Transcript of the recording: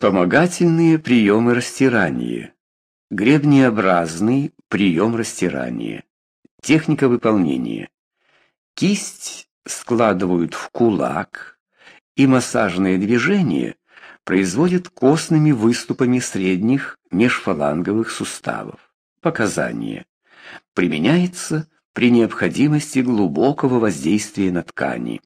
Вспомогательные приемы растирания. Гребнеобразный прием растирания. Техника выполнения. Кисть складывают в кулак, и массажные движения производят костными выступами средних межфаланговых суставов. Показания. Применяется при необходимости глубокого воздействия на ткани.